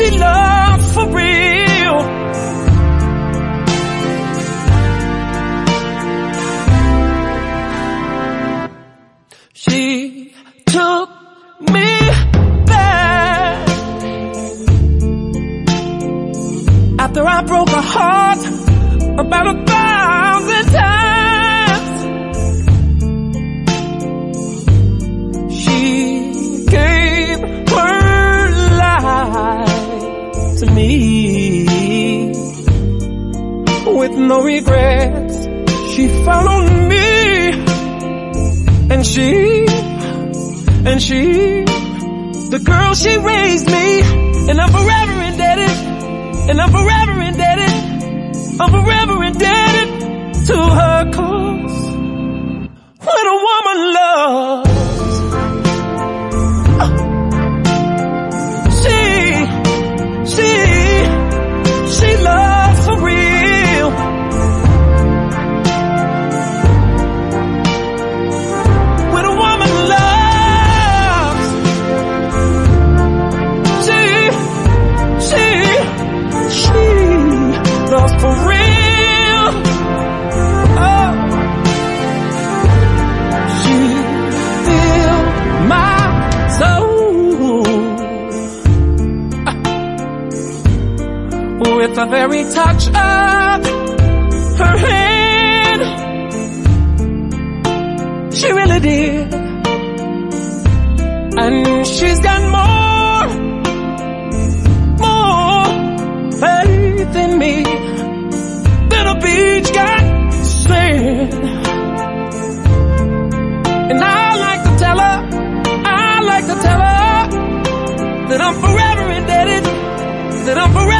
she loved for real. She took me back after I broke her heart about a. no regrets. She followed me and she, and she, the girl she raised me and I'm forever indebted and I'm forever indebted, I'm forever indebted to her cause. When a woman loves, the very touch of her hand. She really did, and she's got more more faith in me than a beach got sand. And I like to tell her, I like to tell her that I'm forever indebted, that I'm forever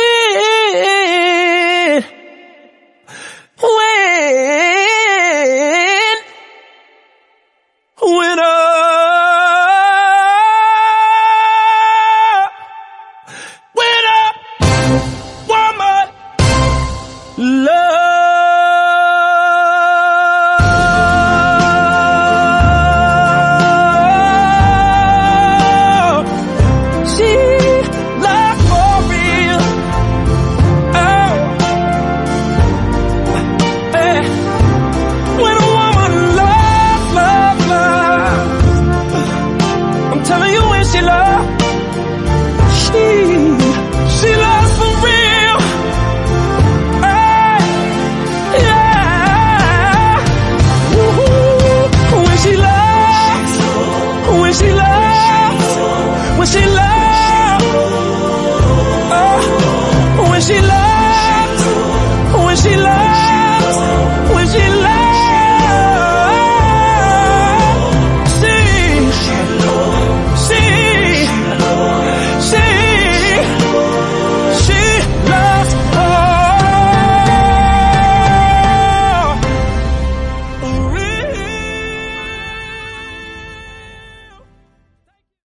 Oh, when she